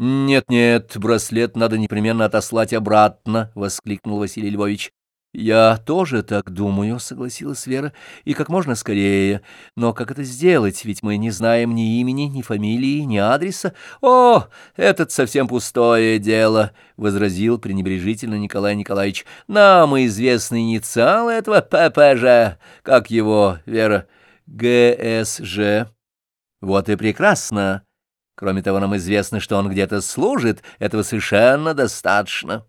«Нет-нет, браслет надо непременно отослать обратно», — воскликнул Василий Львович. «Я тоже так думаю», — согласилась Вера, — «и как можно скорее. Но как это сделать? Ведь мы не знаем ни имени, ни фамилии, ни адреса». «О, это совсем пустое дело», — возразил пренебрежительно Николай Николаевич. «Нам известны инициалы этого ППЖ. Как его, Вера? ГСЖ». «Вот и прекрасно. Кроме того, нам известно, что он где-то служит. Этого совершенно достаточно».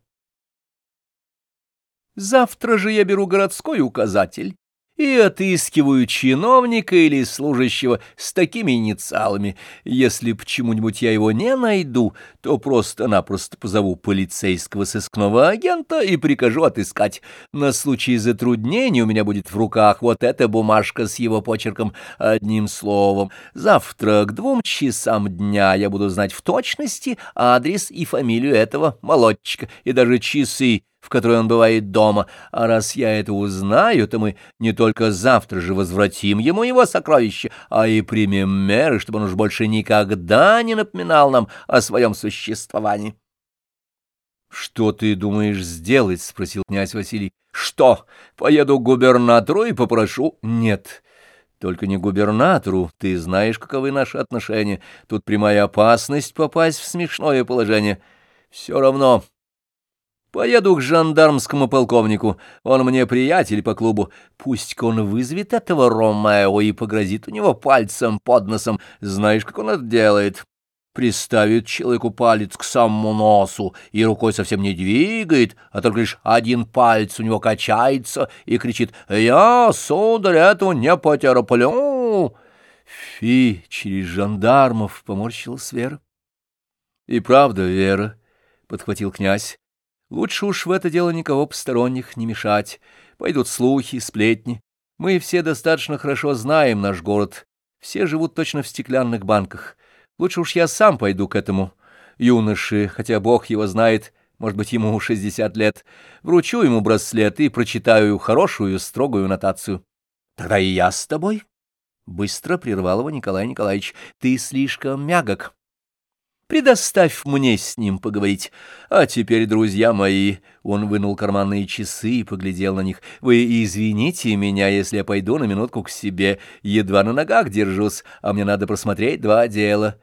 Завтра же я беру городской указатель и отыскиваю чиновника или служащего с такими инициалами. Если почему-нибудь я его не найду, то просто-напросто позову полицейского сыскного агента и прикажу отыскать. На случай затруднений у меня будет в руках вот эта бумажка с его почерком. Одним словом, завтра к двум часам дня я буду знать в точности адрес и фамилию этого молодчика и даже часы, в которой он бывает дома, а раз я это узнаю, то мы не только завтра же возвратим ему его сокровище, а и примем меры, чтобы он уж больше никогда не напоминал нам о своем существовании. — Что ты думаешь сделать? — спросил князь Василий. — Что? Поеду к губернатору и попрошу? — Нет. Только не губернатору, ты знаешь, каковы наши отношения. Тут прямая опасность попасть в смешное положение. Все равно Поеду к жандармскому полковнику, он мне приятель по клубу. Пусть-ка он вызовет этого Ромео и погрозит у него пальцем под носом. Знаешь, как он это делает? Приставит человеку палец к самому носу и рукой совсем не двигает, а только лишь один палец у него качается и кричит «Я, сударь, этого не потерплю!» Фи, через жандармов поморщилась Вера. «И правда, Вера», — подхватил князь, Лучше уж в это дело никого посторонних не мешать. Пойдут слухи, сплетни. Мы все достаточно хорошо знаем наш город. Все живут точно в стеклянных банках. Лучше уж я сам пойду к этому юноше, хотя бог его знает, может быть, ему шестьдесят лет. Вручу ему браслет и прочитаю хорошую, строгую нотацию. Тогда и я с тобой. Быстро прервал его Николай Николаевич. Ты слишком мягок. Предоставь мне с ним поговорить. А теперь, друзья мои, он вынул карманные часы и поглядел на них. Вы извините меня, если я пойду на минутку к себе. Едва на ногах держусь, а мне надо просмотреть два дела.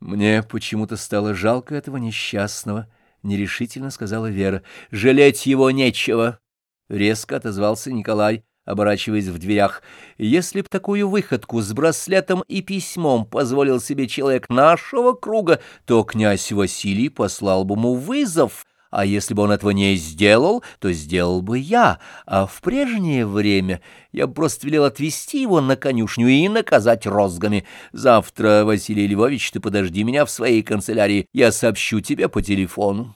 Мне почему-то стало жалко этого несчастного, — нерешительно сказала Вера. Жалеть его нечего, — резко отозвался Николай оборачиваясь в дверях. Если б такую выходку с браслетом и письмом позволил себе человек нашего круга, то князь Василий послал бы ему вызов, а если бы он этого не сделал, то сделал бы я, а в прежнее время я бы просто велел отвезти его на конюшню и наказать розгами. Завтра, Василий Львович, ты подожди меня в своей канцелярии, я сообщу тебе по телефону.